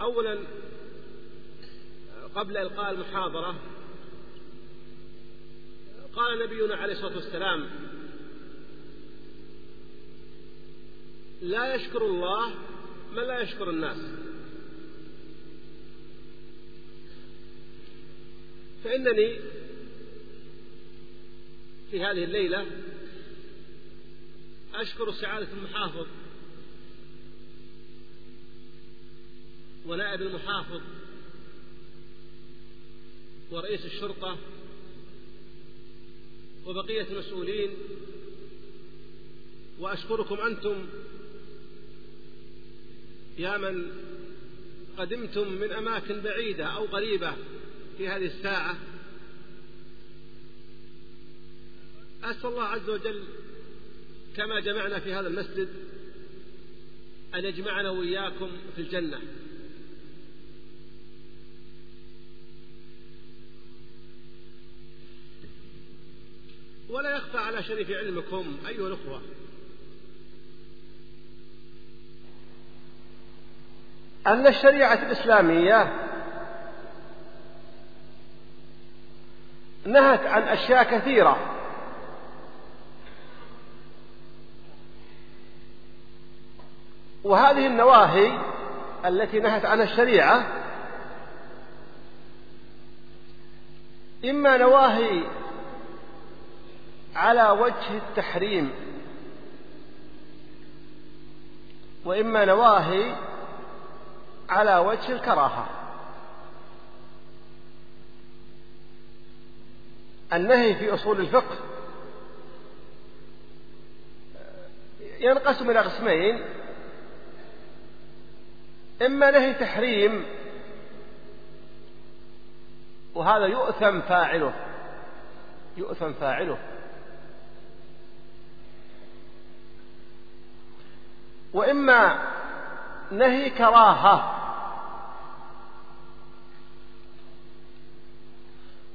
أولا قبل إلقاء المحاضرة قال نبينا عليه الصلاة والسلام لا يشكر الله من لا يشكر الناس. فإنني في هذه الليلة أشكر سعادة المحافظ ونائب المحافظ ورئيس الشرطة وبقية المسؤولين وأشكركم أنتم يا من قدمتم من أماكن بعيدة أو قريبة في هذه الساعة. أسأل الله عز وجل كما جمعنا في هذا المسجد أن يجمعنا وإياكم في الجنة. ولا يخفى على شريف علمكم أيها الأخوة. أن الشريعة الإسلامية نهت عن أشياء كثيرة. وهذه النواهي التي نهت عنها الشريعة إما نواهي على وجه التحريم وإما نواهي على وجه الكراهة. النهي في أصول الفقه ينقسم إلى قسمين إما نهي تحريم وهذا يؤثم فاعله يؤثم فاعله. وإما نهي كراهة.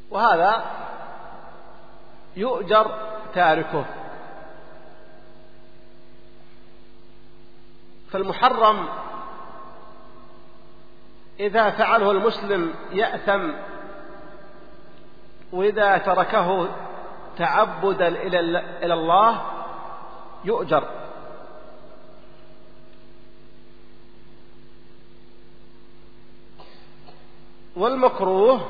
وهذا يؤجر تاركه. فالمحرم إذا فعله المسلم يأثم وإذا تركه تعبدا إلى الله يؤجر. والمكروه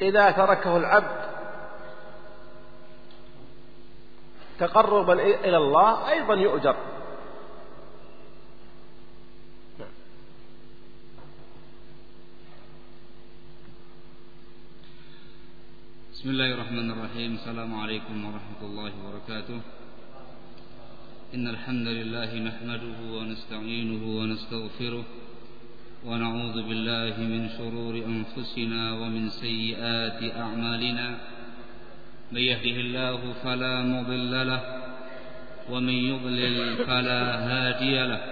إذا تركه العبد تقربا إلى الله أيضا يؤجر. بسم الله الرحمن الرحيم. السلام عليكم ورحمة الله وبركاته. إن الحمد لله نحمده ونستعينه ونستغفره ونعوذ بالله من شرور أنفسنا ومن سيئات أعمالنا. من يهده الله فلا مضل له ومن يضلل فلا هادي له.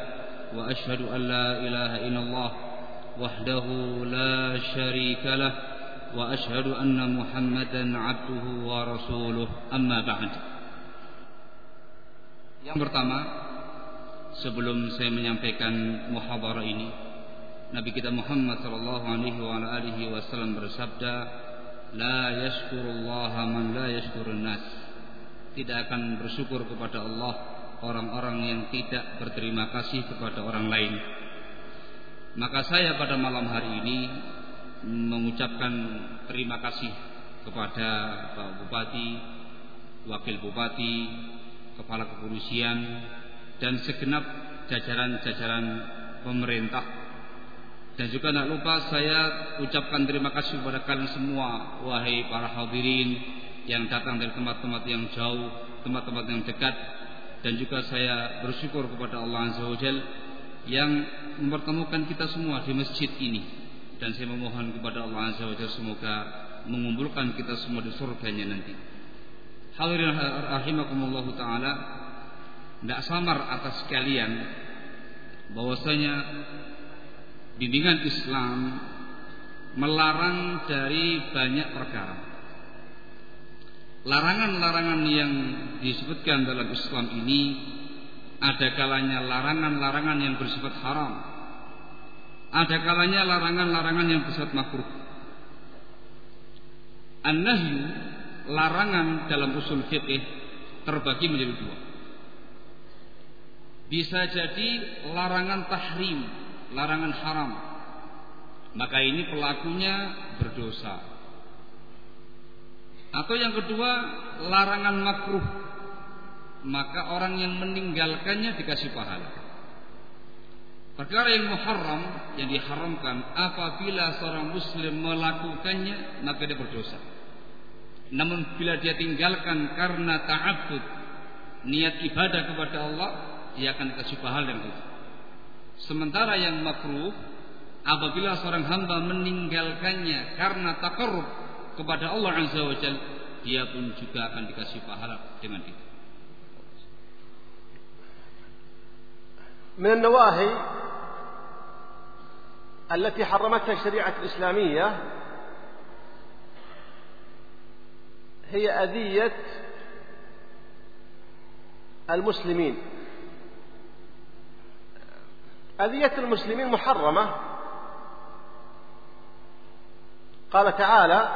وأشهد أن لا إله إلا الله وحده لا شريك له وأشهد أن محمدا عبده ورسوله. أما بعد. Yang pertama Sebelum saya menyampaikan muhabarah ini Nabi kita Muhammad sallallahu alaihi wasallam bersabda, "La yashkurullaha man la yashkurun nas." Tidak akan bersyukur kepada Allah orang-orang yang tidak berterima kasih kepada orang lain. Maka saya pada malam hari ini mengucapkan terima kasih kepada Pak Bupati, Wakil Bupati, Kepala Kepolisian dan segenap jajaran-jajaran pemerintah dan juga tidak lupa saya ucapkan terima kasih kepada kalian semua Wahai para hadirin Yang datang dari tempat-tempat yang jauh Tempat-tempat yang dekat Dan juga saya bersyukur kepada Allah Azza wa Jal yang mempertemukan kita semua di masjid ini dan saya memohon kepada Allah Azza wa Jalla semoga mengumpulkan kita semua di surganya nanti. Hadirin rahimakumullah taala, tidak samar atas sekalian bahwasanya bimbingan Islam melarang dari banyak perkara. Larangan-larangan yang disebutkan dalam Islam ini ada kalanya larangan-larangan yang bersifat haram. Ada kalanya larangan-larangan yang bersifat makruh. An-nahyu larangan dalam usul fikih terbagi menjadi dua. Bisa jadi larangan tahrim, larangan haram. Maka ini pelakunya berdosa. Atau yang kedua, larangan makruh. Maka orang yang meninggalkannya dikasih pahala. Perkara yang muharram yang diharamkan apabila seorang muslim melakukannya maka dia berdosa. Namun bila dia tinggalkan karena ta'abbud niat ibadah kepada Allah, dia akan kasih pahala yang itu. Sementara yang makruh apabila seorang hamba meninggalkannya karena takarrub kepada Allah Azza wa Jalla, dia pun juga akan dikasih pahala dengan itu. من النواهي التي حرمتها الشريعة الإسلامية هي أذية المسلمين أذية المسلمين محرمة. قال تعالى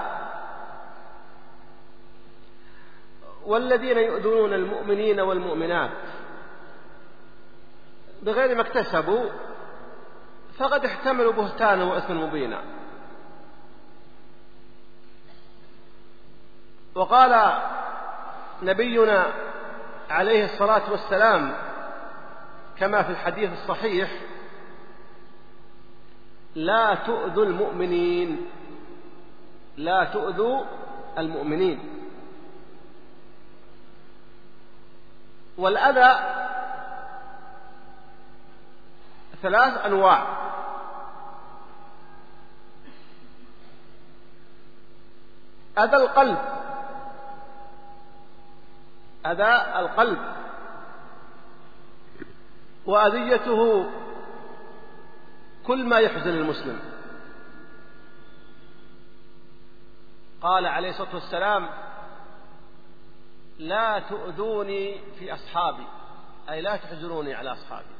والذين يؤذون المؤمنين والمؤمنات. بغير ما اكتسبوا فقد احتملوا بهتانا وإثما مبينا. وقال نبينا عليه الصلاة والسلام كما في الحديث الصحيح لا تؤذوا المؤمنين لا تؤذوا المؤمنين. والأذى ثلاث أنواع. أذى القلب. أذى القلب. وأذيته كل ما يحزن المسلم. قال عليه الصلاة والسلام لا تؤذوني في أصحابي. أي لا تحزنوني على أصحابي.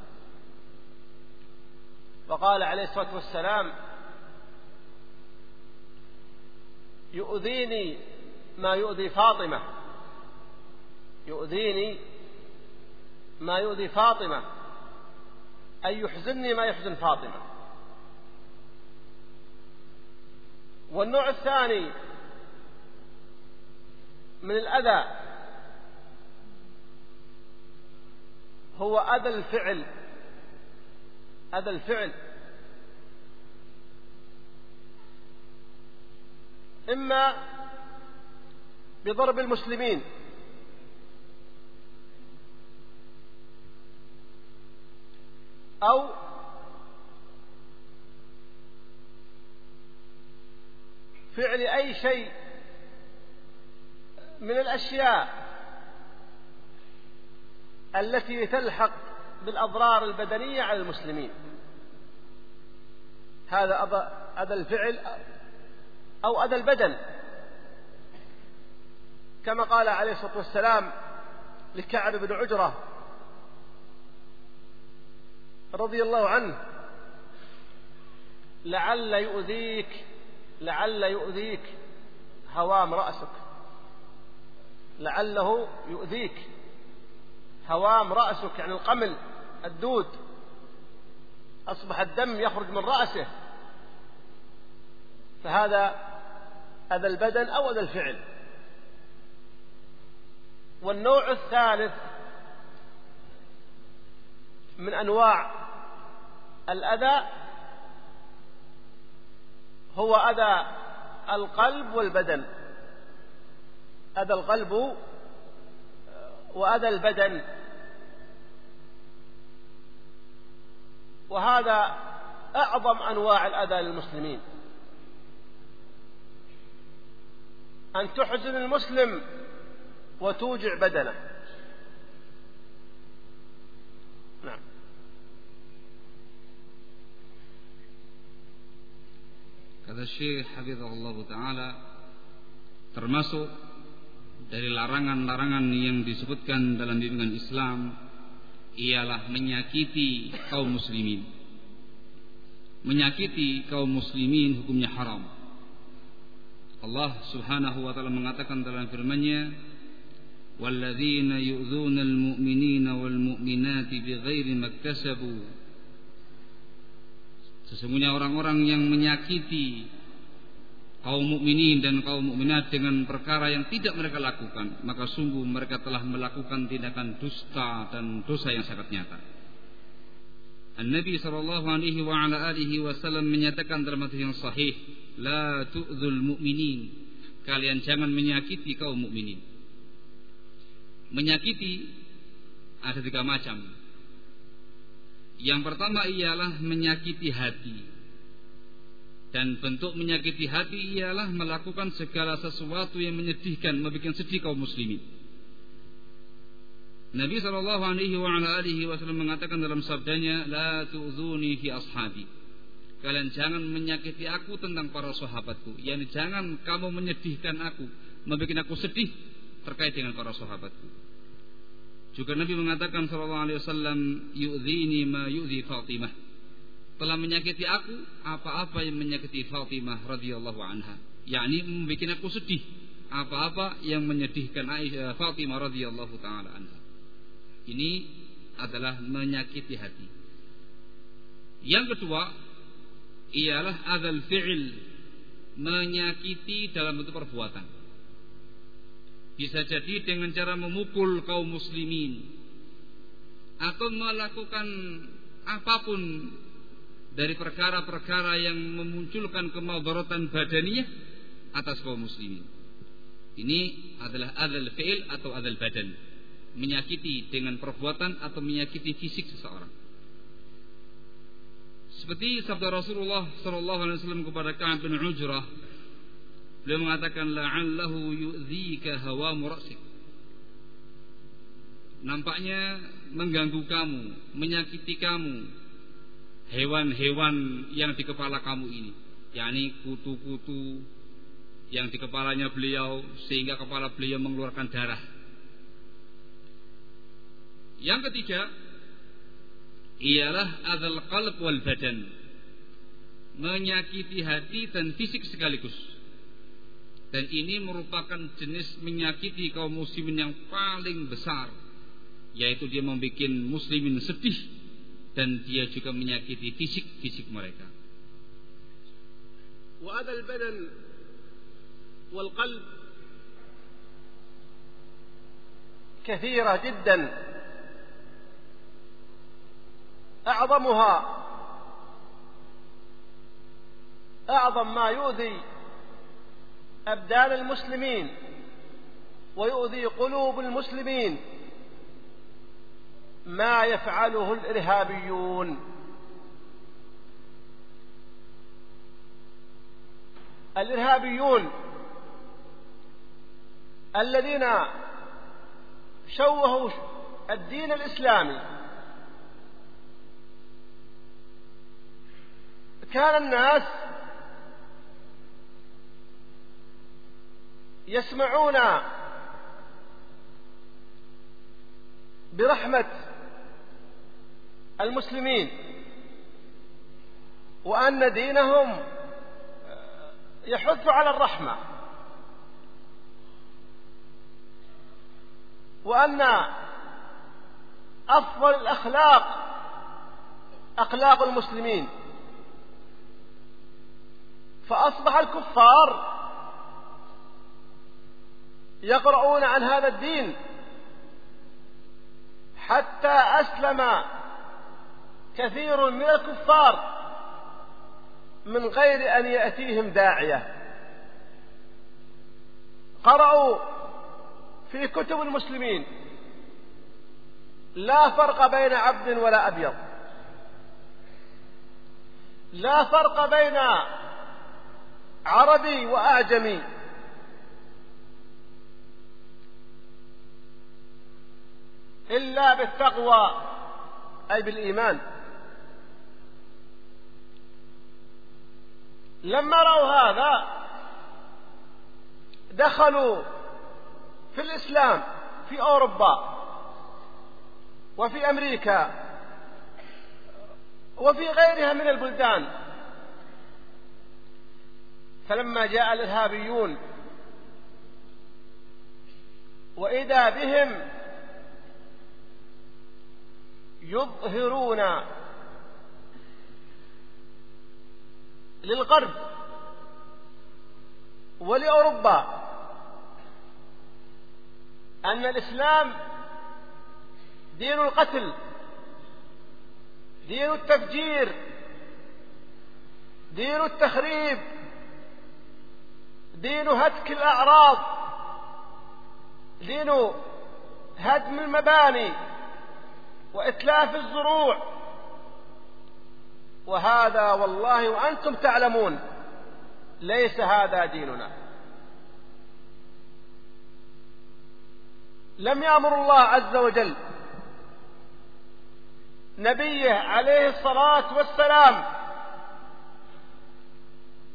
وقال عليه الصلاة والسلام يؤذيني ما يؤذي فاطمة. يؤذيني ما يؤذي فاطمة. أي يحزنني ما يحزن فاطمة. والنوع الثاني من الأذى هو أذى الفعل. أذى الفعل. إما بضرب المسلمين. أو فعل أي شيء من الأشياء التي تلحق بالأضرار البدنية على المسلمين. هذا أذى الفعل أو أذى البدن. كما قال عليه الصلاة والسلام لكعب بن عجرة رضي الله عنه. لعل يؤذيك لعل يؤذيك هوام رأسك لعله يؤذيك هوام رأسك يعني القمل الدود. أصبح الدم يخرج من رأسه. فهذا أذى البدن أو أذى الفعل. والنوع الثالث من أنواع الأذى هو أذى القلب والبدن. أذى القلب وأذى البدن. وهذا أعظم أنواع الأذى للمسلمين. أن تحزن المسلم وتوجع بدنه. Kata Syekh Hafizahullah Ta'ala Termasuk Dari larangan-larangan yang disebutkan dalam bimbingan Islam Ialah menyakiti kaum muslimin. Menyakiti kaum muslimin hukumnya haram. Allah subhanahu wa ta'ala mengatakan dalam firman-Nya Walladzina yu'dzuna al-mu'minina wal-mu'minati bighairi maktasabu Sesungguhnya orang-orang yang menyakiti kaum mukminin dan kaum mukminat dengan perkara yang tidak mereka lakukan, maka sungguh mereka telah melakukan tindakan dusta dan dosa yang sangat nyata. An-Nabi sallallahu alaihi wa ala alihi wasallam menyatakan dalam hadis yang sahih, "La tu'dzul mu'minin." Kalian jangan menyakiti kaum mukminin. Menyakiti ada tiga macam. Yang pertama ialah menyakiti hati. Dan bentuk menyakiti hati ialah melakukan segala sesuatu yang menyedihkan, membuat sedih kaum muslimin. Nabi Shallallahu Alaihi Wasallam mengatakan dalam sabdanya, لا tu'zuni fi ashabi. Kalian jangan menyakiti aku tentang para sahabatku. Yani jangan kamu menyedihkan aku, membuat aku sedih terkait dengan para sahabatku. Juga Nabi mengatakan sallallahu alaihi wasallam yu'dhini ma yu'dhi Fatimah. Telah menyakiti aku apa-apa yang menyakiti Fatimah radhiyallahu anha. yakni membuat aku sedih apa-apa yang menyedihkan Aisyah Fatimah radhiyallahu taala anha. Ini adalah menyakiti hati. Yang kedua ialah adzal fi'il menyakiti dalam bentuk perbuatan. Bisa jadi dengan cara memukul kaum muslimin atau melakukan apa pun dari perkara-perkara yang memunculkan kemadaratan badaniyah atas kaum muslimin. Ini adalah adal fi'il atau adal badan. Menyakiti dengan perbuatan atau menyakiti fisik seseorang. Seperti sabda Rasulullah sallallahu alaihi wasallam kepada Ka'ab bin Ujrah Beliau mengatakan la'allahu yu'dzika hawa murasik. Nampaknya mengganggu kamu, menyakiti kamu hewan-hewan yang di kepala kamu ini, yakni kutu-kutu yang di kepalanya beliau sehingga kepala beliau mengeluarkan darah. Yang ketiga ialah adzal qalb wal badan. Menyakiti hati dan fisik sekaligus. Dan ini merupakan jenis menyakiti kaum muslimin yang paling besar Yaitu dia membuat muslimin sedih Dan dia juga menyakiti fisik-fisik mereka وهذا البدن والقلب كثيرة جدا أعظمها أعظم ما يؤذي أبدان المسلمين ويؤذي قلوب المسلمين ما يفعله الإرهابيون. الإرهابيون الذين شوهوا الدين الإسلامي. كان الناس يسمعون برحمة المسلمين وأن دينهم يحث على الرحمة وأن أفضل الأخلاق أخلاق المسلمين فأصبح الكفار يقرؤون عن هذا الدين حتى أسلم كثير من الكفار من غير أن يأتيهم داعية. قرأوا في كتب المسلمين لا فرق بين عبد ولا أبيض. لا فرق بين عربي وأعجمي. إلا بالتقوى أي بالإيمان. لما رأوا هذا دخلوا في الإسلام في أوروبا وفي أمريكا وفي غيرها من البلدان. فلما جاء الإرهابيون وإذا بهم يظهرون للغرب ولأوروبا أن الإسلام دين القتل دين التفجير دين التخريب دين هتك الأعراض دين هدم المباني. وإتلاف الزروع. وهذا والله وأنتم تعلمون ليس هذا ديننا. لم يأمر الله عز وجل نبيه عليه الصلاة والسلام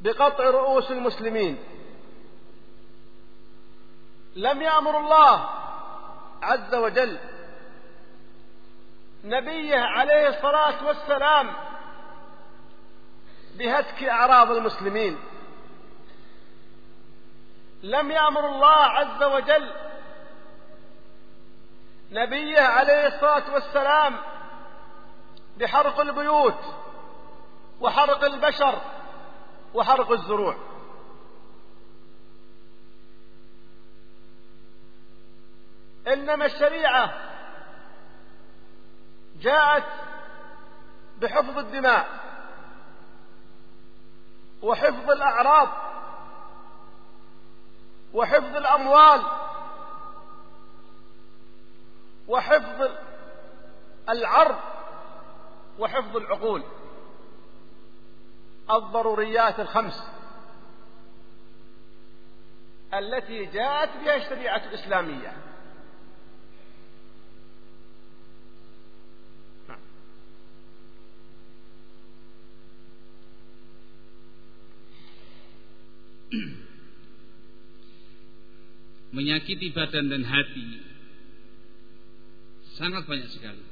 بقطع رؤوس المسلمين. لم يأمر الله عز وجل نبيه عليه الصلاة والسلام بهتك أعراض المسلمين. لم يأمر الله عز وجل نبيه عليه الصلاة والسلام بحرق البيوت وحرق البشر وحرق الزروع. إنما الشريعة جاءت بحفظ الدماء وحفظ الأعراض وحفظ الأموال وحفظ العرض وحفظ العقول. الضروريات الخمس التي جاءت بها الشريعة الإسلامية. Menyakiti badan dan hati sangat banyak sekali.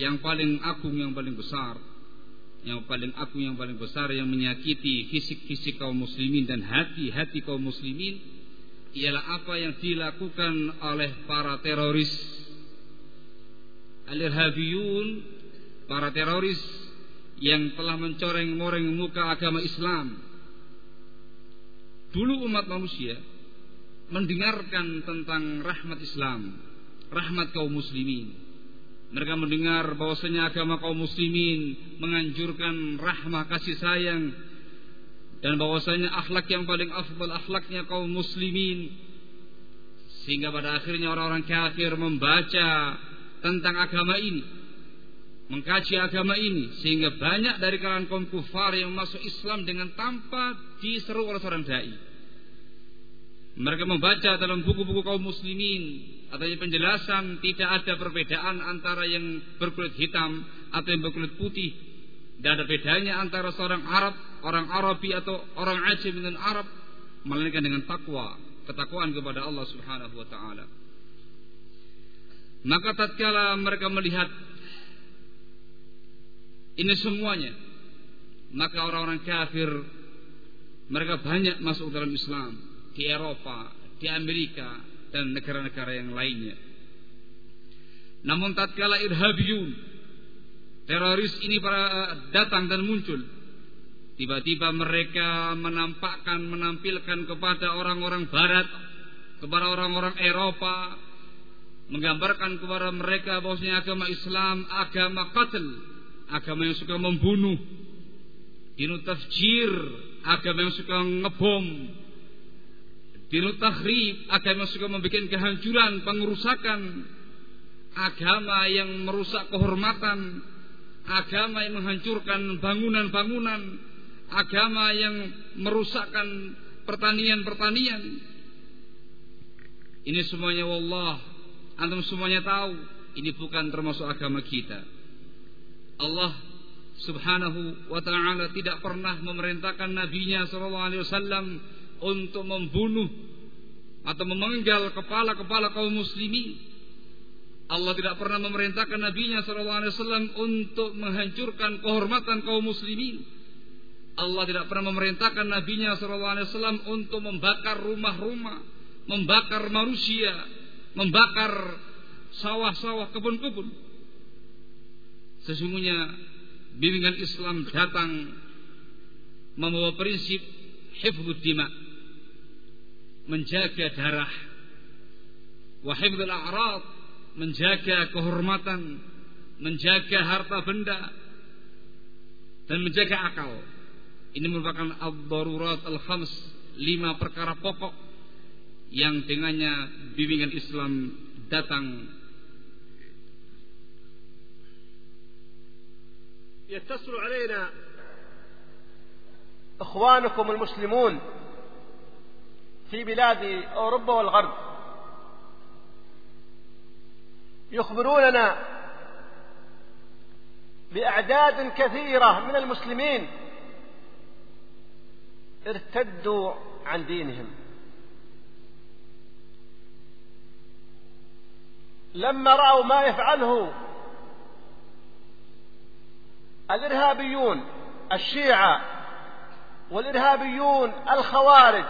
Yang paling agung, yang paling besar, yang paling agung, yang paling besar yang menyakiti fisik-fisik kaum muslimin dan hati-hati kaum muslimin ialah apa yang dilakukan oleh para teroris al-irhabiyun, para teroris yang telah mencoreng-moreng muka agama Islam. Dulu umat manusia mendengarkan tentang rahmat Islam, rahmat kaum muslimin. Mereka mendengar bahwasanya agama kaum muslimin menganjurkan rahmah kasih sayang dan bahwasanya akhlak yang paling afdal akhlaknya kaum muslimin sehingga pada akhirnya orang-orang kafir membaca tentang agama ini mengkaji agama ini sehingga banyak dari kalangan kaum kufar yang masuk Islam dengan tanpa diseru oleh seorang dai mereka membaca dalam buku-buku kaum muslimin adanya penjelasan tidak ada perbedaan antara yang berkulit hitam atau yang berkulit putih. Tidak ada bedanya antara seorang Arab, orang Arabi atau orang Ajam dan Arab melainkan dengan takwa, ketakwaan kepada Allah Subhanahu wa taala. Maka tatkala mereka melihat ini semuanya, maka orang-orang kafir mereka banyak masuk dalam Islam di Eropa, di Amerika dan negara-negara yang lainnya. Namun tatkala irhabiyun teroris ini para datang dan muncul, tiba-tiba mereka menampakkan menampilkan kepada orang-orang barat, kepada orang-orang Eropa menggambarkan kepada mereka bahwasanya agama Islam agama qatl, agama yang suka membunuh, dinu tafjir, agama yang suka ngebom, Dinut takhrib agama suka membuat kehancuran, pengerusakan agama yang merusak kehormatan, agama yang menghancurkan bangunan-bangunan, agama yang merusakkan pertanian-pertanian. Ini semuanya wallah, antum semuanya tahu, ini bukan termasuk agama kita. Allah Subhanahu wa taala tidak pernah memerintahkan nabinya sallallahu alaihi wasallam untuk membunuh atau memenggal kepala-kepala kaum muslimin Allah tidak pernah memerintahkan nabinya SAW untuk menghancurkan kehormatan kaum muslimin. Allah tidak pernah memerintahkan nabinya SAW untuk membakar rumah-rumah, membakar manusia, membakar sawah-sawah kebun-kebun. Sesungguhnya bimbingan Islam datang membawa prinsip hifdud dima, menjaga darah, wa hifdul a'rad, menjaga kehormatan, menjaga harta benda, dan menjaga akal. Ini merupakan al-darurat al-khams, lima perkara pokok yang dengannya bimbingan Islam datang. يتصل علينا إخوانكم المسلمون في بلاد أوروبا والغرب. يخبروننا بأعداد كثيرة من المسلمين ارتدوا عن دينهم. لما رأوا ما يفعله الإرهابيون الشيعة والإرهابيون الخوارج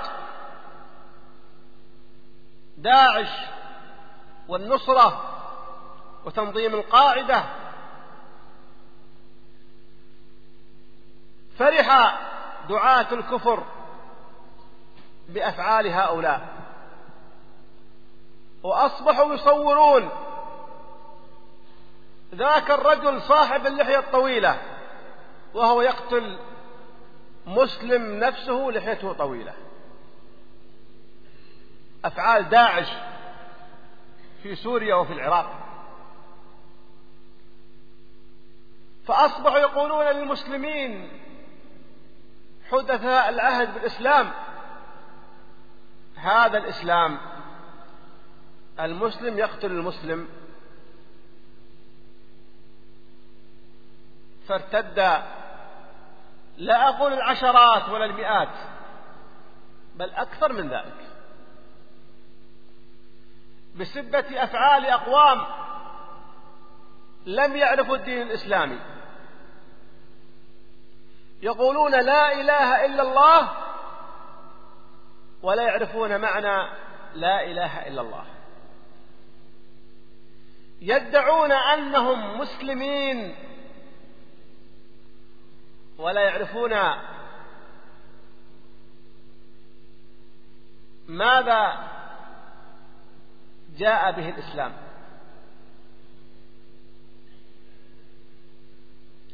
داعش والنصرة وتنظيم القاعدة. فرح دعاة الكفر بأفعال هؤلاء. وأصبحوا يصورون ذاك الرجل صاحب اللحية الطويلة وهو يقتل مسلم نفسه لحيته طويلة. أفعال داعش في سوريا وفي العراق. فأصبحوا يقولون للمسلمين حدثاء العهد بالإسلام هذا الإسلام المسلم يقتل المسلم. فارتد لا أقول العشرات ولا المئات بل أكثر من ذلك. بسبة أفعال أقوام لم يعرفوا الدين الإسلامي. يقولون لا إله إلا الله ولا يعرفون معنى لا إله إلا الله. يدعون أنهم مسلمين ولا يعرفون ماذا جاء به الإسلام.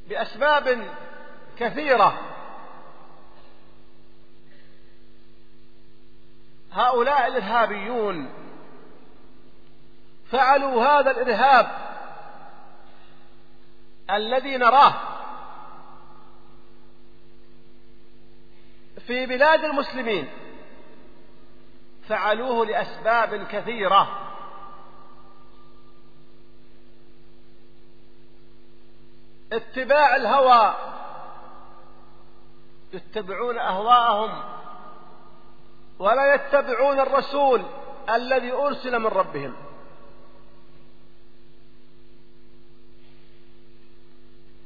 بأسباب كثيرة. هؤلاء الإرهابيون فعلوا هذا الإرهاب الذي نراه في بلاد المسلمين. فعلوه لأسباب كثيرة. اتباع الهوى. يتبعون أهواءهم ولا يتبعون الرسول الذي أرسل من ربهم.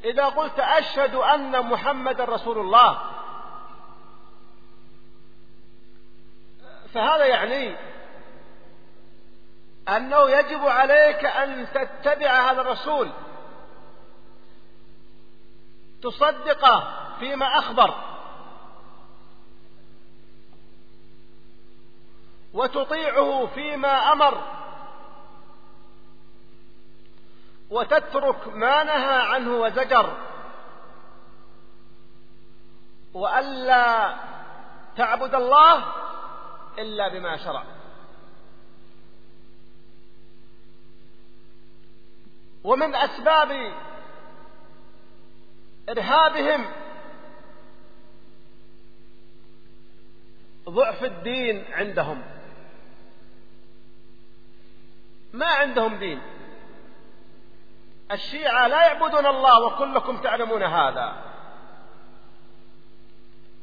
إذا قلت أشهد أن محمد رسول الله فهذا يعني أنه يجب عليك أن تتبع هذا الرسول. تصدقه فيما أخبر. وتطيعه فيما أمر. وتترك ما نهى عنه وزجر. وألا تعبد الله إلا بما شرع. ومن أسباب إرهابهم. ضعف الدين عندهم. ما عندهم دين. الشيعة لا يعبدون الله وكلكم تعلمون هذا.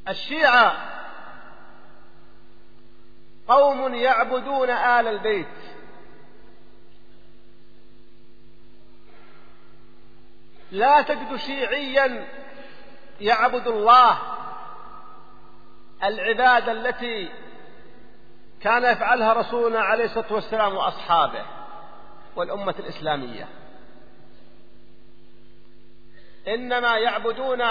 الشيعة قوم يعبدون آل البيت. لا تجد شيعيا يعبد الله. العبادة التي كان يفعلها رسولنا عليه الصلاة والسلام وأصحابه والأمة الإسلامية. إنما يعبدون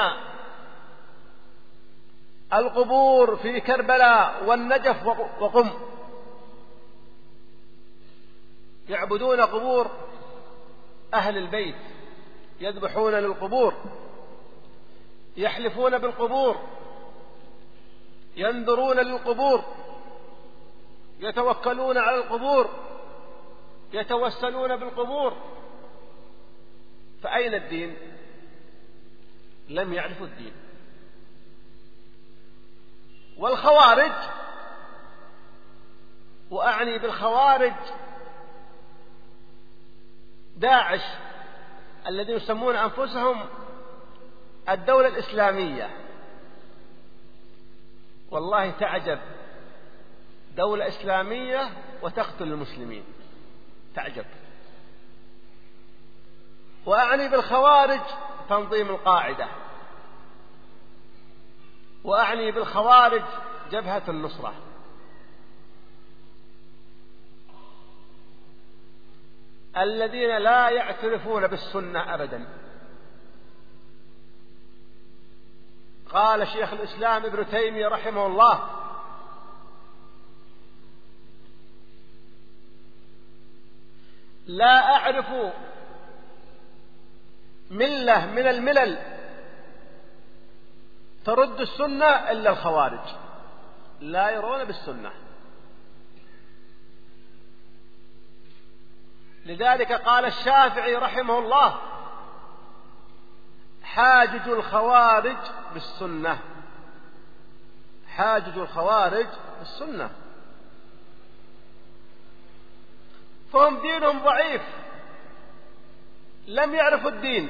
القبور في كربلاء والنجف وقم. يعبدون قبور أهل البيت. يذبحون للقبور يحلفون بالقبور ينذرون للقبور يتوكلون على القبور يتوسلون بالقبور. فأين الدين؟ لم يعرفوا الدين. والخوارج وأعني بالخوارج داعش الذين يسمون أنفسهم الدولة الإسلامية. والله تعجب دولة إسلامية وتقتل المسلمين. تعجب. وأعني بالخوارج تنظيم القاعدة. وأعني بالخوارج جبهة النصرة. الذين لا يعترفون بالسنة أبدا. قال شيخ الإسلام ابن تيمية رحمه الله لا أعرف ملة من الملل ترد السنة إلا الخوارج. لا يرون بالسنة. لذلك قال الشافعي رحمه الله حاجج الخوارج بالسنة. حاجج الخوارج بالسنة. فهم دينهم ضعيف. لم يعرفوا الدين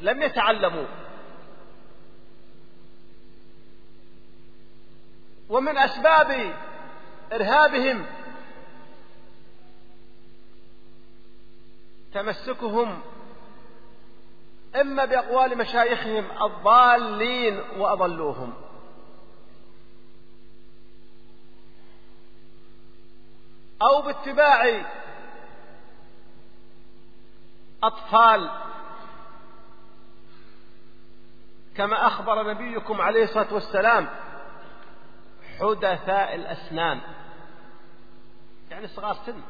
لم يتعلموا. ومن أسباب إرهابهم تمسكهم إما بأقوال مشايخهم الضالين وأضلوهم. أو باتباع أطفال كما أخبر نبيكم عليه الصلاة والسلام حدثاء الأسنان. يعني صغار سن.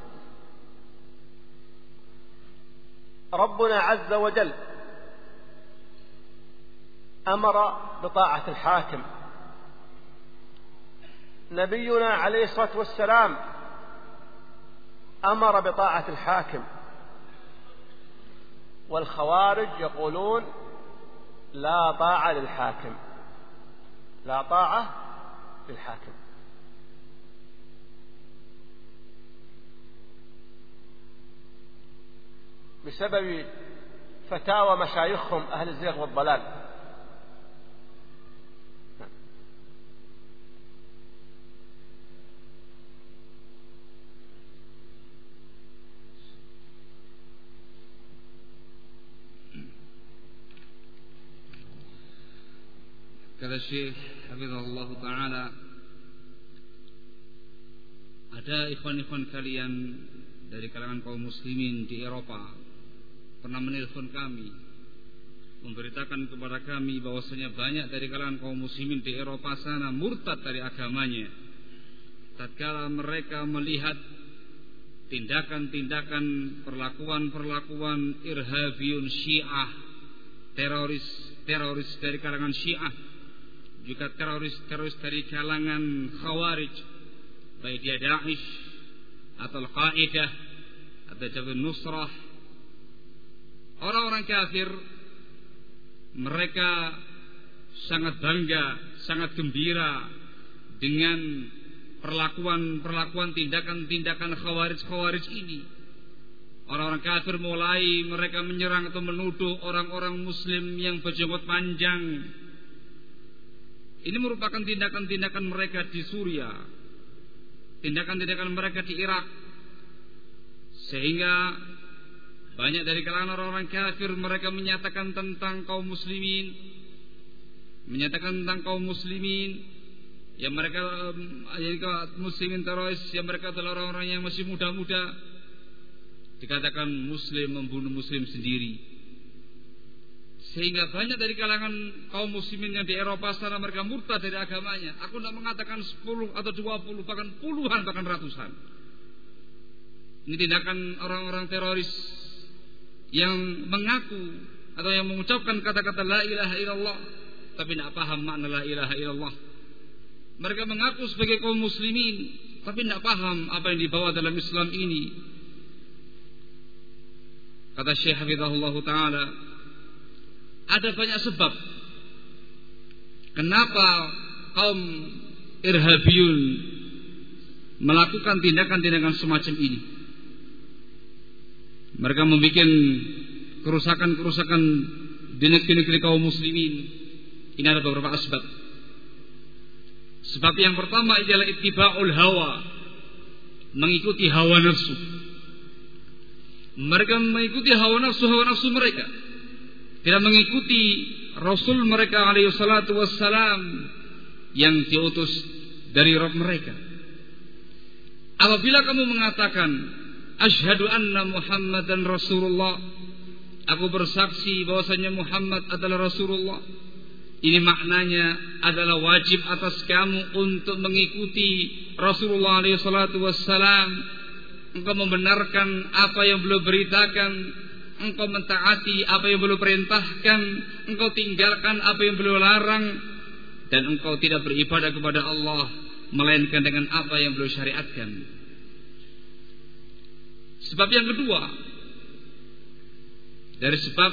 ربنا عز وجل أمر بطاعة الحاكم. نبينا عليه الصلاة والسلام أمر بطاعة الحاكم. والخوارج يقولون لا طاعة للحاكم. لا طاعة للحاكم. بسبب فتاوى مشايخهم أهل الزيغ والضلال Kata Syekh Hafizahullah Ta'ala Ada ikhwan-ikhwan kalian Dari kalangan kaum muslimin di Eropa Pernah menelpon kami Memberitakan kepada kami bahwasanya banyak dari kalangan kaum muslimin di Eropa sana Murtad dari agamanya. Tatkala mereka melihat Tindakan-tindakan Perlakuan-perlakuan Irhabiun syiah Teroris Teroris dari kalangan syiah juga teroris-teroris dari kalangan Khawarij baik dia Daesh atau Al-Qaeda atau Jabal Nusrah orang-orang kafir mereka sangat bangga, sangat gembira dengan perlakuan-perlakuan tindakan-tindakan khawarij-khawarij ini. Orang-orang kafir mulai mereka menyerang atau menuduh orang-orang muslim yang berjenggot panjang. Ini merupakan tindakan-tindakan mereka di Suria. Tindakan-tindakan mereka di Irak. Sehingga banyak dari kalangan orang-orang kafir mereka menyatakan tentang kaum muslimin. Menyatakan tentang kaum muslimin. Yang mereka yang muslimin teroris yang mereka adalah orang-orang yang masih muda-muda. Dikatakan muslim membunuh muslim sendiri. Sehingga banyak dari kalangan kaum muslimin yang di Eropa sana mereka murtad dari agamanya. Aku tidak mengatakan 10 atau 20 bahkan puluhan bahkan ratusan. Ini tindakan orang-orang teroris yang mengaku atau yang mengucapkan kata-kata la ilaha illallah tapi tidak paham makna la ilaha illallah. Mereka mengaku sebagai kaum muslimin, tapi tidak paham apa yang dibawa dalam Islam ini. Kata Syekh Hafizahullah Ta'ala, ada banyak sebab kenapa kaum irhabiyun melakukan tindakan-tindakan semacam ini. Mereka membuat kerusakan-kerusakan di negeri-negeri kaum muslimin ini ada beberapa sebab. Sebab yang pertama adalah ittiba'ul hawa. Mengikuti hawa nafsu. Mereka mengikuti hawa nafsu, hawa nafsu mereka. Tidak mengikuti Rasul mereka alaihi salatu wassalam yang diutus dari Rabb mereka. Apabila kamu mengatakan asyhadu anna Muhammadan Rasulullah, aku bersaksi bahwasanya Muhammad adalah Rasulullah ini maknanya adalah wajib atas kamu untuk mengikuti Rasulullah SAW. Engkau membenarkan apa yang beliau beritakan. Engkau mentaati apa yang beliau perintahkan. Engkau tinggalkan apa yang beliau larang. Dan engkau tidak beribadah kepada Allah. Melainkan dengan apa yang beliau syariatkan. Sebab yang kedua. Dari sebab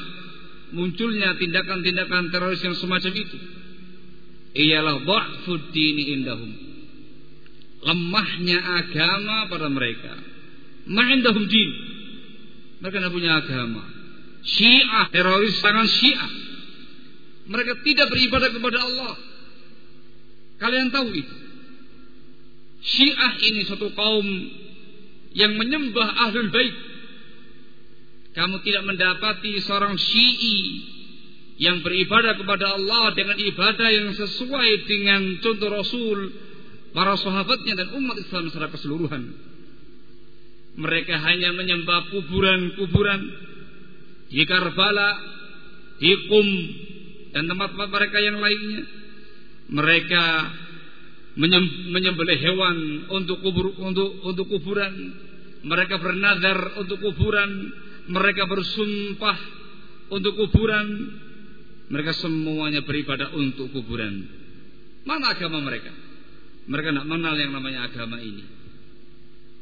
munculnya tindakan-tindakan teroris yang semacam itu ialah dha'fud indahum. Lemahnya agama pada mereka. Ma'indahum din. Mereka tidak punya agama. Syiah teroris tangan syiah. Mereka tidak beribadah kepada Allah. Kalian tahu itu? Syiah ini satu kaum yang menyembah ahlul bait kamu tidak mendapati seorang syi'i yang beribadah kepada Allah dengan ibadah yang sesuai dengan contoh Rasul, para sahabatnya dan umat Islam secara keseluruhan. Mereka hanya menyembah kuburan-kuburan di Karbala, di Qum, dan tempat-tempat mereka yang lainnya. Mereka menyembelih hewan untuk kubur untuk untuk kuburan. Mereka bernazar untuk kuburan mereka bersumpah untuk kuburan, mereka semuanya beribadah untuk kuburan. Mana agama mereka? Mereka tidak mengenal yang namanya agama ini.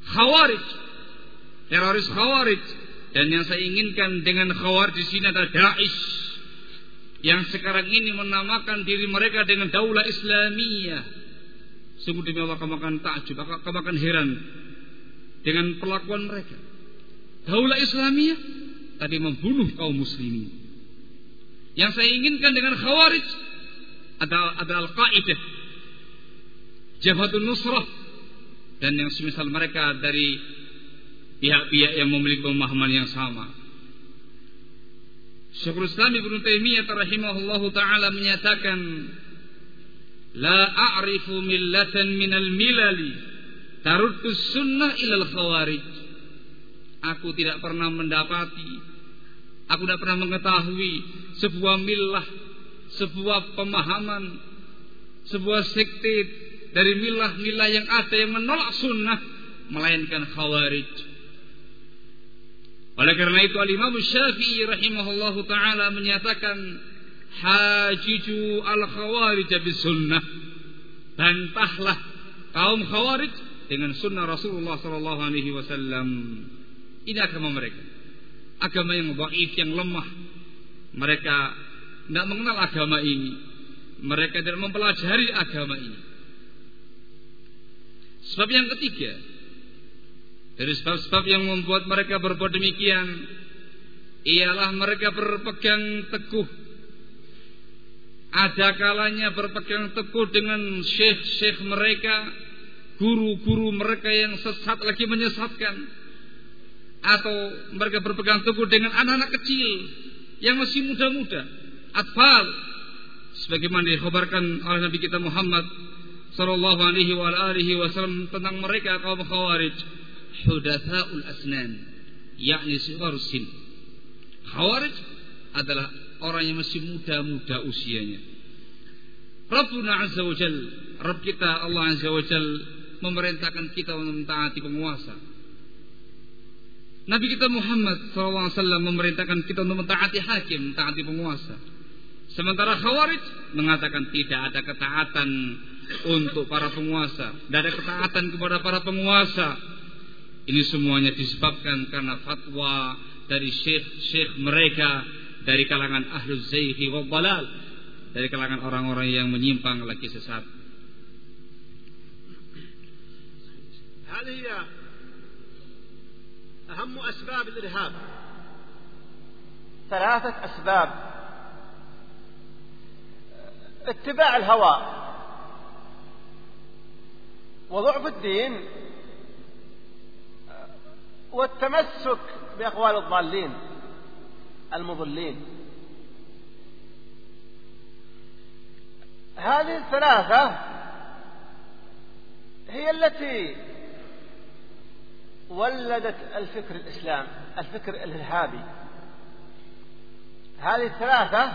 Khawarij, teroris Khawarij, dan yang saya inginkan dengan Khawarij di sini adalah Daesh yang sekarang ini menamakan diri mereka dengan Daulah Islamiyah. Sungguh demi Allah kamu akan takjub, kamu akan heran dengan perlakuan mereka. Daulah Islamiyah tadi membunuh kaum muslimin. Yang saya inginkan dengan Khawarij adalah, Al-Qa'idah. Jabhatul Nusrah. Dan yang semisal mereka dari pihak-pihak yang memiliki pemahaman yang sama. Syekhul Islam Ibn Taimiyah rahimahullahu taala menyatakan la a'rifu millatan minal milali taruddu sunnah ilal khawarij Aku tidak pernah mendapati, aku tidak pernah mengetahui sebuah milah, sebuah pemahaman, sebuah sekte dari milah-milah yang ada yang menolak sunnah, melainkan khawarij. Oleh karena itu Al-Imam Syafi'i rahimahullahu taala menyatakan hajiju al-khawarij bis sunnah. Bantahlah kaum khawarij dengan sunnah Rasulullah sallallahu alaihi wasallam. Ini agama mereka. Agama yang dhaif, yang lemah. Mereka tidak mengenal agama ini. Mereka tidak mempelajari agama ini. Sebab yang ketiga, dari sebab-sebab yang membuat mereka berbuat demikian, ialah mereka berpegang teguh. Ada kalanya berpegang teguh dengan syekh-syekh mereka, guru-guru mereka yang sesat lagi menyesatkan. Atau mereka berpegang teguh dengan anak-anak kecil yang masih muda-muda, atfal. Sebagaimana dikhabarkan oleh Nabi kita Muhammad sallallahu alaihi wasallam tentang mereka kaum Khawarij, hudatsaul asnan, yakni sigar sin Khawarij adalah orang yang masih muda-muda usianya. Rabbuna Azza wa Jal, Rabb kita Allah Azza wa Jal memerintahkan kita untuk mentaati penguasa. Nabi kita Muhammad SAW memerintahkan kita untuk mentaati hakim, mentaati penguasa. Sementara Khawarij mengatakan tidak ada ketaatan untuk para penguasa, tidak ada ketaatan kepada para penguasa. Ini semuanya disebabkan karena fatwa dari syekh-syekh mereka dari kalangan ahlu zaihi wa balal dari kalangan orang-orang yang menyimpang lagi sesat. هذه هي أهم أسباب الإرهاب ثلاثة أسباب اتباع الهوى وضعف الدين والتمسك بأقوال الضالين المضلين. هذه الثلاثة هي التي ولدت الفكر الإسلام الفكر الإرهابي. هذه الثلاثة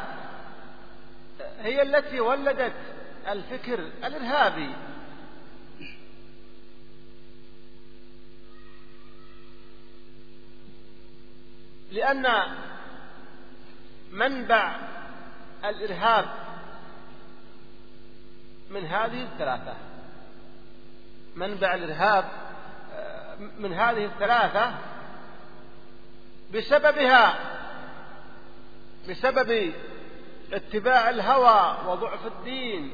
هي التي ولدت الفكر الإرهابي. لأن منبع الإرهاب من هذه الثلاثة. منبع الإرهاب آه، من هذه الثلاثة بسببها بسبب اتباع الهوى وضعف الدين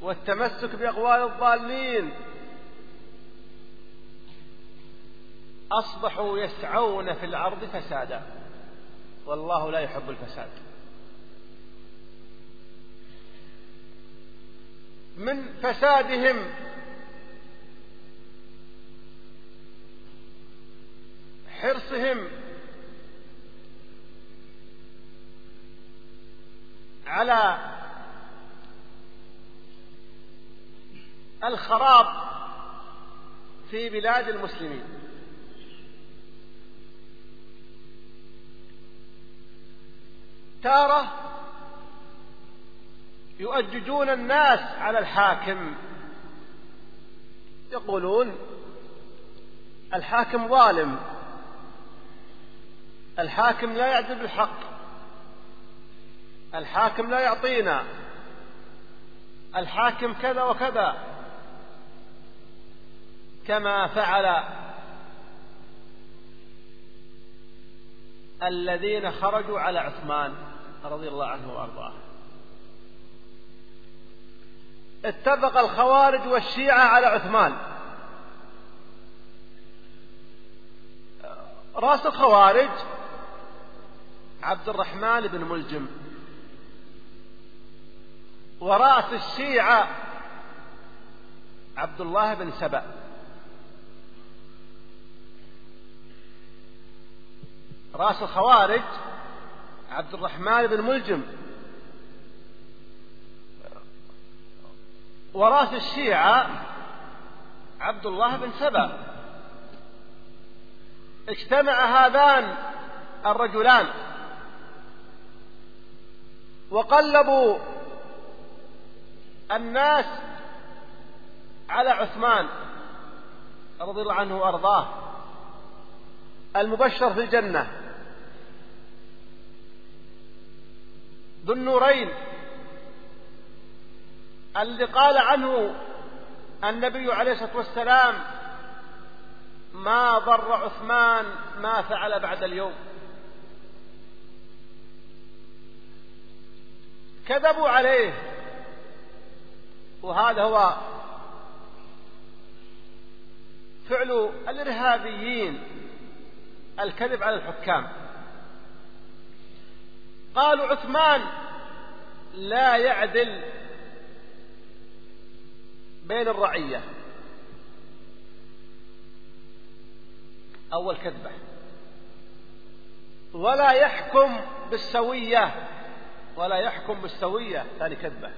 والتمسك بأقوال الضالين. أصبحوا يسعون في الأرض فسادا. والله لا يحب الفساد. من فسادهم حرصهم على الخراب في بلاد المسلمين. تارة يؤججون الناس على الحاكم. يقولون الحاكم ظالم الحاكم لا يعدل بالحق الحاكم لا يعطينا الحاكم كذا وكذا. كما فعل الذين خرجوا على عثمان. رضي الله عنه وأرضاه. اتفق الخوارج والشيعة على عثمان. راس الخوارج عبد الرحمن بن ملجم. وراس الشيعة عبد الله بن سبأ. راس الخوارج عبد الرحمن بن ملجم. وراس الشيعة عبد الله بن سبأ. اجتمع هذان الرجلان. وقلبوا الناس على عثمان رضي الله عنه وأرضاه المبشر في الجنة. ذو النورين الذي قال عنه النبي عليه الصلاة والسلام ما ضر عثمان ما فعل بعد اليوم. كذبوا عليه وهذا هو فعل الإرهابيين الكذب على الحكام. قالوا عثمان لا يعدل بين الرعية. أول كذبة. ولا يحكم بالسوية. ولا يحكم بالسوية. ثاني كذبة.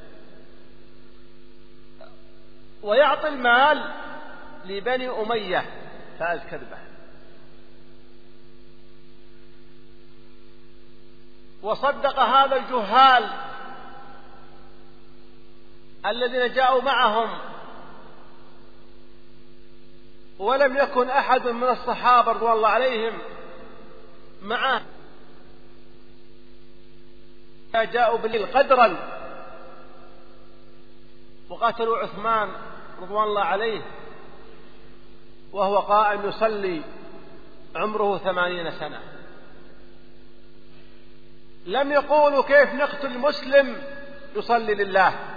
ويعطي المال لبني أمية. ثالث كذبة. وصدق هذا الجهال الذين جاءوا معهم ولم يكن أحد من الصحابة رضوان الله عليهم معه. جاءوا بالليل قدرا وقتلوا عثمان رضوان الله عليه وهو قائم يصلي عمره ثمانين سنة. لم يقولوا كيف نقتل مسلم يصلي لله.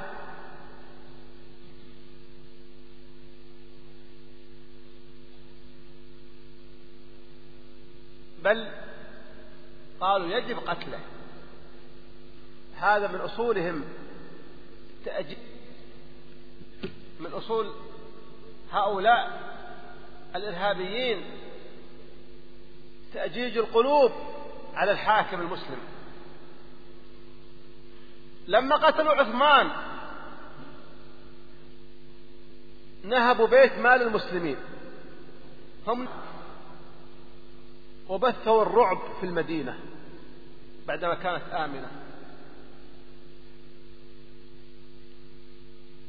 بل قالوا يجب قتله. هذا من أصولهم تأجيل من أصول هؤلاء الإرهابيين تأجيج القلوب على الحاكم المسلم. لما قتلوا عثمان نهبوا بيت مال المسلمين. هم وبثوا الرعب في المدينة بعدما كانت آمنة.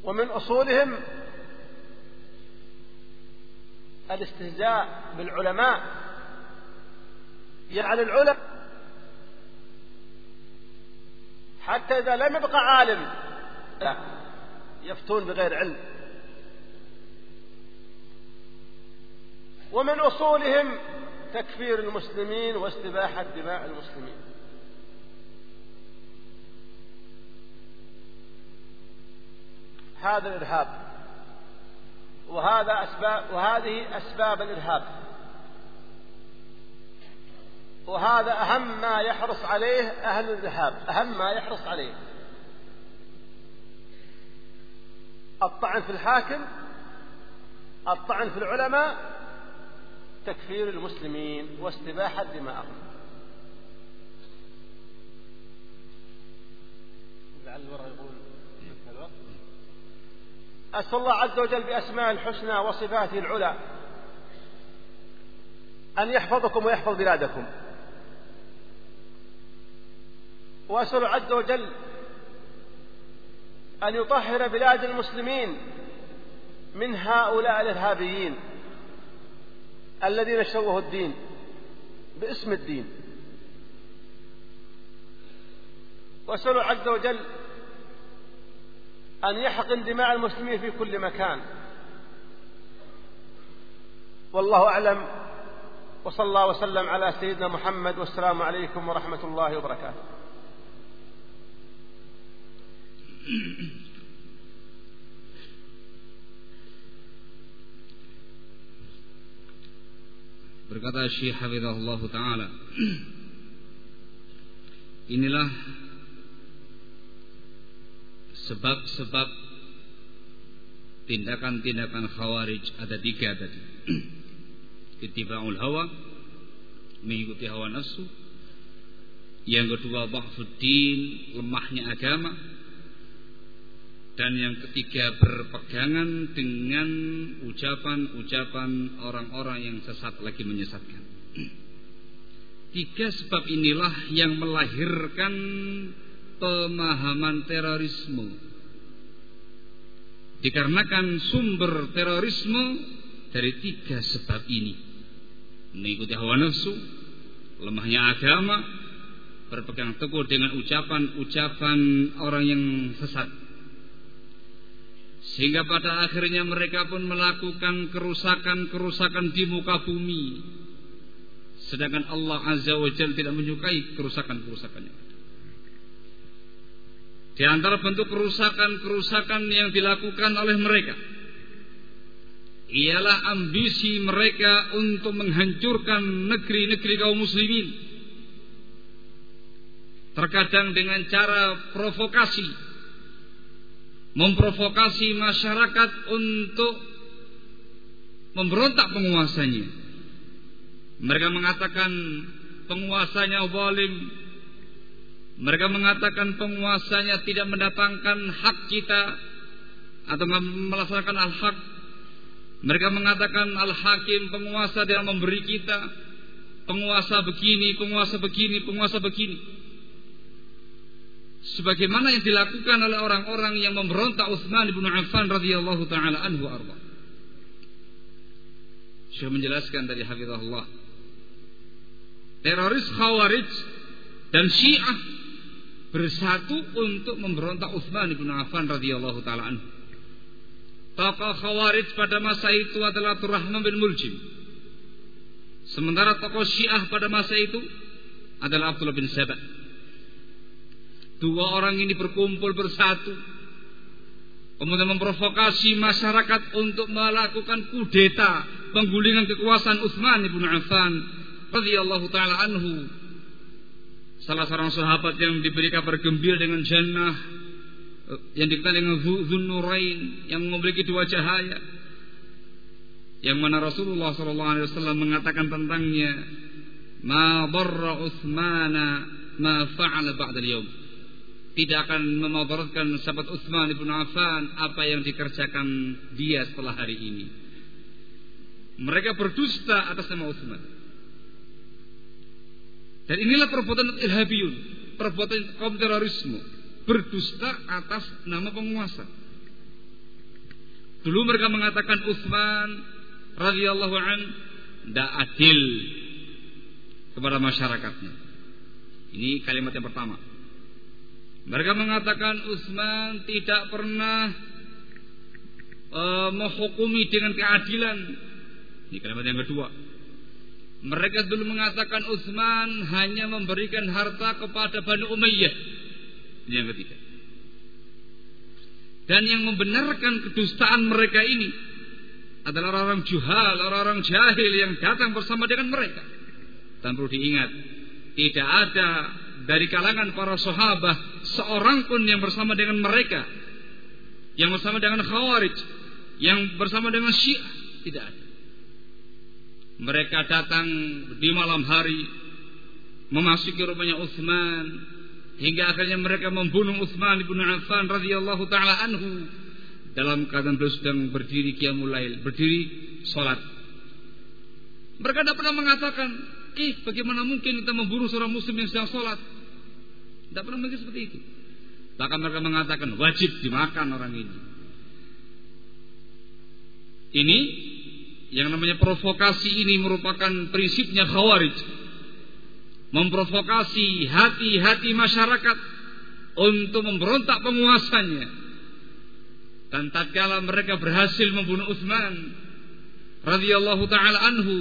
ومن أصولهم الاستهزاء بالعلماء. يعني العلماء حتى إذا لم يبقى عالم. يفتون بغير علم. ومن أصولهم تكفير المسلمين واستباحة دماء المسلمين. هذا الإرهاب. وهذا أسباب وهذه أسباب الإرهاب. وهذا أهم ما يحرص عليه أهل الإرهاب أهم ما يحرص عليه. الطعن في الحاكم الطعن في العلماء تكفير المسلمين واستباحة دماءهم لعل يقول أسأل الله عز وجل بأسماء الحسنى وصفاته العلى أن يحفظكم ويحفظ بلادكم. وأسأل عز وجل أن يطهر بلاد المسلمين من هؤلاء الإرهابيين الذين شوهوا الدين باسم الدين. وأسأل عز وجل أن يحقن دماء المسلمين في كل مكان. والله أعلم. وصلى وسلم على سيدنا محمد. والسلام عليكم ورحمة الله وبركاته. Berkata Syekh Hafizahullah Ta'ala Inilah sebab-sebab tindakan-tindakan khawarij ada tiga tadi. Itiba'ul hawa, mengikuti hawa nafsu. Yang kedua, dha'fuddin, lemahnya agama. Dan yang ketiga, berpegangan dengan ucapan-ucapan orang-orang yang sesat lagi menyesatkan. Tiga sebab inilah yang melahirkan pemahaman terorisme. Dikarenakan sumber terorisme dari tiga sebab ini. Mengikuti hawa nafsu, lemahnya agama, berpegang teguh dengan ucapan-ucapan orang yang sesat. Sehingga pada akhirnya mereka pun melakukan kerusakan-kerusakan di muka bumi. Sedangkan Allah Azza wa Jalla tidak menyukai kerusakan-kerusakannya. Di antara bentuk kerusakan-kerusakan yang dilakukan oleh mereka ialah ambisi mereka untuk menghancurkan negeri-negeri kaum muslimin. Terkadang dengan cara provokasi, memprovokasi masyarakat untuk memberontak penguasanya. Mereka mengatakan penguasanya zalim, mereka mengatakan penguasanya tidak mendatangkan hak kita atau melaksanakan al-hak. Mereka mengatakan al-hakim penguasa yang memberi kita penguasa begini, penguasa begini, penguasa begini. Sebagaimana yang dilakukan oleh orang-orang yang memberontak Utsman bin Affan radhiyallahu taala anhu arba. Syekh menjelaskan dari hafizahullah. Teroris Khawarij dan Syiah bersatu untuk memberontak Utsman bin Affan radhiyallahu taala anhu. Tokoh Khawarij pada masa itu adalah Turrahman bin Muljim. Sementara tokoh Syiah pada masa itu adalah Abdullah bin Sabah. Dua orang ini berkumpul bersatu. Kemudian memprovokasi masyarakat untuk melakukan kudeta penggulingan kekuasaan Utsman bin Affan radhiyallahu taala anhu. Salah seorang sahabat yang diberi kabar gembira dengan jannah eh, yang dikenal dengan Zunnurain yang memiliki dua cahaya yang mana Rasulullah SAW mengatakan tentangnya ma barra Utsmana ma fa'ala ba'da al tidak akan memadaratkan sahabat Utsman bin Affan apa yang dikerjakan dia setelah hari ini. Mereka berdusta atas nama Utsman. Dan inilah perbuatan ilhabiyun, perbuatan kaum terorisme, berdusta atas nama penguasa. Dulu mereka mengatakan Utsman radhiyallahu an tidak adil kepada masyarakatnya. Ini kalimat yang pertama. Mereka mengatakan Utsman tidak pernah uh, menghukumi dengan keadilan. Ini kalimat yang kedua. Mereka dulu mengatakan Utsman hanya memberikan harta kepada Bani Umayyah. Ini yang ketiga. Dan yang membenarkan kedustaan mereka ini adalah orang-orang juhal, orang-orang jahil yang datang bersama dengan mereka. Dan perlu diingat, tidak ada dari kalangan para sahabat seorang pun yang bersama dengan mereka, yang bersama dengan Khawarij, yang bersama dengan Syiah, tidak ada. Mereka datang di malam hari memasuki rumahnya Utsman hingga akhirnya mereka membunuh Utsman bin Affan radhiyallahu taala anhu dalam keadaan beliau sedang berdiri qiyamul lail, berdiri salat. Mereka tidak pernah mengatakan, "Ih, bagaimana mungkin kita membunuh seorang muslim yang sedang salat?" Tidak pernah mungkin seperti itu. Bahkan mereka mengatakan wajib dimakan orang ini. Ini yang namanya provokasi ini merupakan prinsipnya khawarij. Memprovokasi hati-hati masyarakat untuk memberontak penguasanya. Dan tatkala mereka berhasil membunuh Utsman radhiyallahu taala anhu,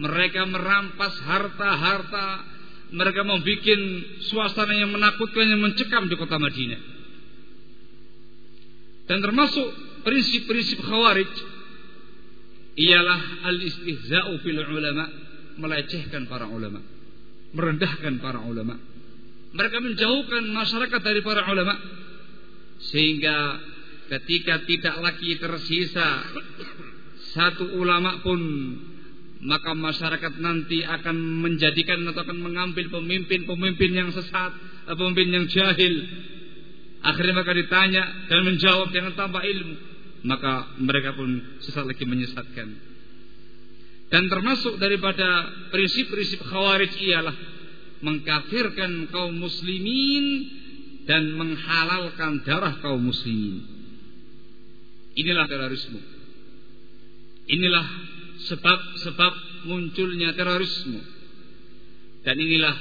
mereka merampas harta-harta, mereka membuat suasana yang menakutkan yang mencekam di kota Madinah. Dan termasuk prinsip-prinsip khawarij ialah al-istihza'u fil ulama, melecehkan para ulama, merendahkan para ulama. Mereka menjauhkan masyarakat dari para ulama sehingga ketika tidak lagi tersisa satu ulama pun maka masyarakat nanti akan menjadikan atau akan mengambil pemimpin-pemimpin yang sesat, pemimpin yang jahil. Akhirnya mereka ditanya dan menjawab dengan tanpa ilmu maka mereka pun sesat lagi menyesatkan. Dan termasuk daripada prinsip-prinsip khawarij ialah mengkafirkan kaum muslimin dan menghalalkan darah kaum muslimin. Inilah terorisme. Inilah sebab-sebab munculnya terorisme. Dan inilah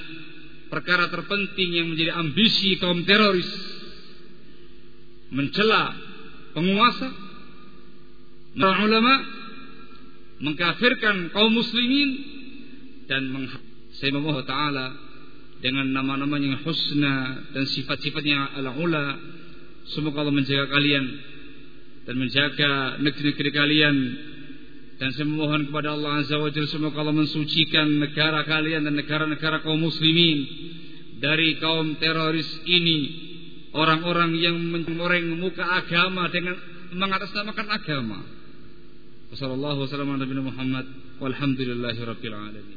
perkara terpenting yang menjadi ambisi kaum teroris. Mencela penguasa para ulama mengkafirkan kaum muslimin dan saya memohon taala dengan nama-nama yang husna dan sifat-sifatnya al-ula. Semoga Allah menjaga kalian dan menjaga negeri-negeri kalian dan saya memohon kepada Allah Azza wa Jalla semoga Allah mensucikan negara kalian dan negara-negara kaum muslimin dari kaum teroris ini orang-orang yang mencoreng muka agama dengan mengatasnamakan agama. Warahmatullahi wabarakatuh. Walhamdulillahi rabbil alamin.